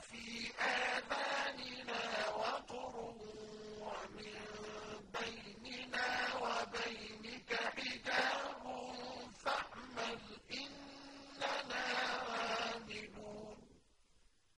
fi